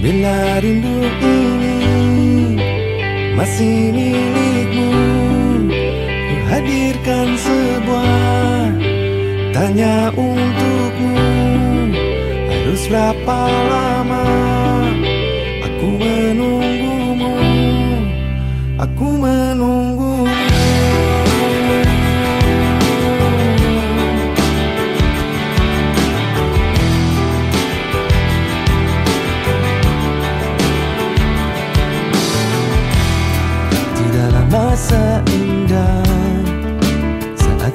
Bila rindu ini masih Ku hadirkan sebuah tanya untukmu. Harus berapa lama aku menunggumu? Aku menunggumu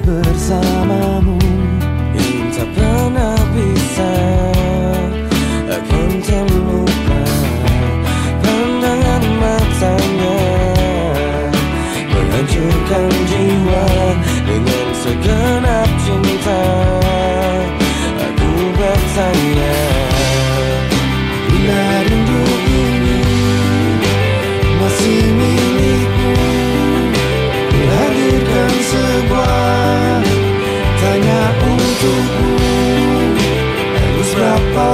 bersamamu. Tak pernah bisa Akan terlupa Pandangan matanya. Menghancurkan jiwa Dengan segenap untukmu Harus berapa